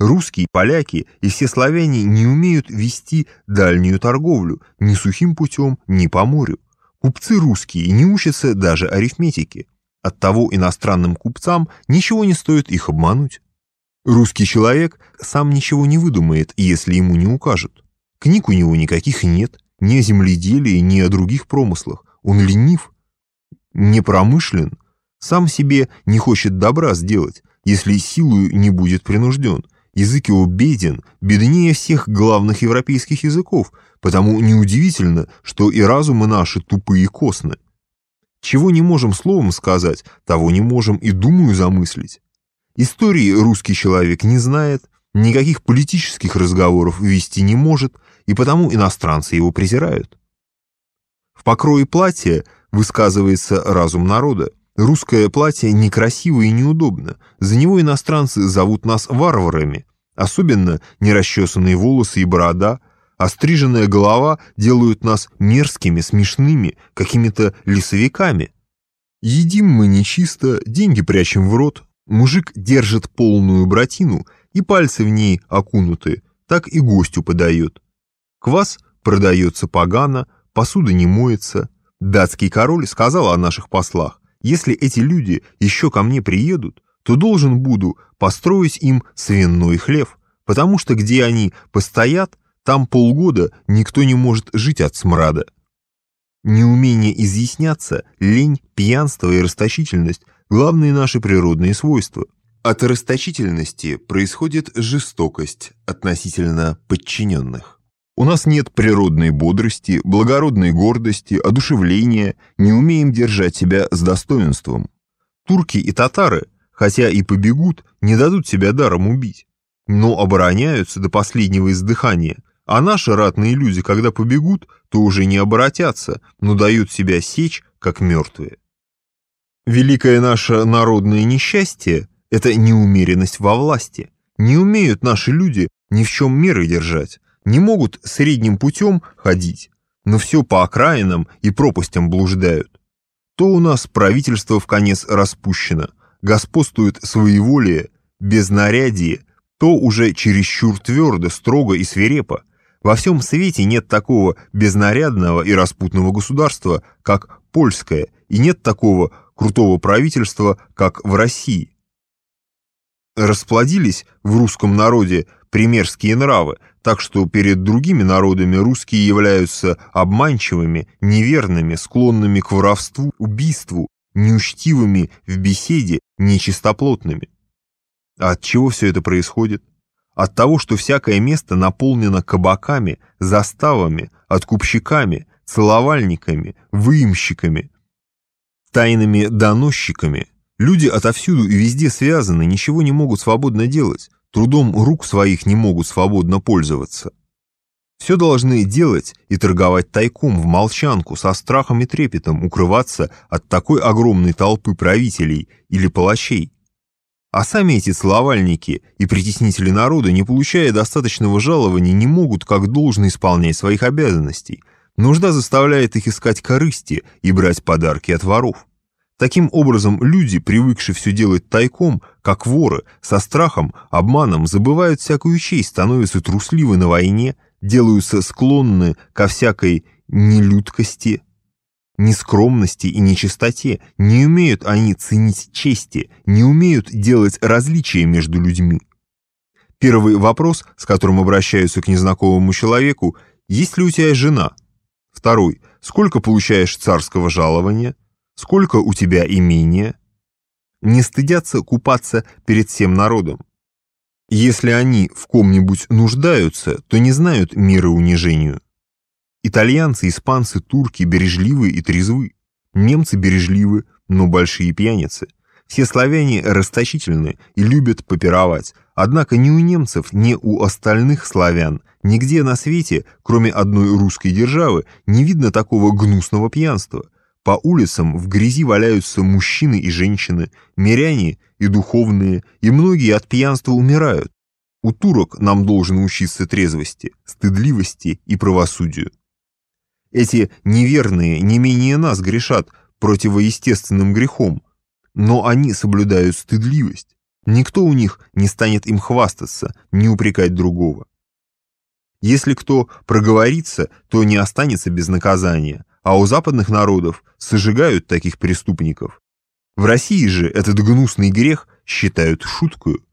Русские, поляки и все славяне не умеют вести дальнюю торговлю ни сухим путем, ни по морю. Купцы русские не учатся даже арифметике. Оттого иностранным купцам ничего не стоит их обмануть. Русский человек сам ничего не выдумает, если ему не укажут. Книг у него никаких нет, ни о земледелии, ни о других промыслах. Он ленив, непромышлен, сам себе не хочет добра сделать, если силою не будет принужден. Язык его беден, беднее всех главных европейских языков, потому неудивительно, что и разумы наши тупые и костны. Чего не можем словом сказать, того не можем и думаю замыслить. Истории русский человек не знает, никаких политических разговоров вести не может, и потому иностранцы его презирают. В покрое платья высказывается разум народа. Русское платье некрасиво и неудобно, за него иностранцы зовут нас варварами, особенно нерасчесанные волосы и борода, а стриженная голова делают нас мерзкими, смешными, какими-то лесовиками. Едим мы нечисто, деньги прячем в рот, мужик держит полную братину и пальцы в ней окунуты, так и гостю подает. Квас продается погано, посуда не моется. Датский король сказал о наших послах, если эти люди еще ко мне приедут, то должен буду построить им свиной хлев, потому что где они постоят, там полгода никто не может жить от смрада. Неумение изъясняться, лень, пьянство и расточительность – главные наши природные свойства. От расточительности происходит жестокость относительно подчиненных. У нас нет природной бодрости, благородной гордости, одушевления, не умеем держать себя с достоинством. Турки и татары, хотя и побегут, не дадут себя даром убить, но обороняются до последнего издыхания, а наши ратные люди, когда побегут, то уже не оборотятся, но дают себя сечь, как мертвые. Великое наше народное несчастье – это неумеренность во власти. Не умеют наши люди ни в чем меры держать, не могут средним путем ходить, но все по окраинам и пропастям блуждают. То у нас правительство в конец распущено, господствует своеволие, безнарядие, то уже чересчур твердо, строго и свирепо. Во всем свете нет такого безнарядного и распутного государства, как польское, и нет такого крутого правительства, как в России. Расплодились в русском народе примерские нравы, так что перед другими народами русские являются обманчивыми, неверными, склонными к воровству, убийству, неучтивыми в беседе, нечистоплотными. А от чего все это происходит? От того, что всякое место наполнено кабаками, заставами, откупщиками, целовальниками, выемщиками, тайными доносчиками. Люди отовсюду и везде связаны, ничего не могут свободно делать трудом рук своих не могут свободно пользоваться. Все должны делать и торговать тайком, в молчанку, со страхом и трепетом укрываться от такой огромной толпы правителей или палачей. А сами эти словальники и притеснители народа, не получая достаточного жалования, не могут как должно исполнять своих обязанностей. Нужда заставляет их искать корысти и брать подарки от воров. Таким образом, люди, привыкшие все делать тайком, как воры, со страхом, обманом, забывают всякую честь, становятся трусливы на войне, делаются склонны ко всякой нелюдкости, нескромности и нечистоте, не умеют они ценить чести, не умеют делать различия между людьми. Первый вопрос, с которым обращаются к незнакомому человеку, есть ли у тебя жена? Второй, сколько получаешь царского жалования? Сколько у тебя имения, не стыдятся купаться перед всем народом. Если они в ком-нибудь нуждаются, то не знают мира унижению. Итальянцы, испанцы, турки бережливы и трезвы. Немцы бережливы, но большие пьяницы. Все славяне расточительны и любят попировать. Однако ни у немцев, ни у остальных славян, нигде на свете, кроме одной русской державы, не видно такого гнусного пьянства – по улицам в грязи валяются мужчины и женщины, миряне и духовные, и многие от пьянства умирают. У турок нам должен учиться трезвости, стыдливости и правосудию. Эти неверные не менее нас грешат противоестественным грехом, но они соблюдают стыдливость. Никто у них не станет им хвастаться, не упрекать другого. Если кто проговорится, то не останется без наказания, а у западных народов сожигают таких преступников. В России же этот гнусный грех считают шуткою.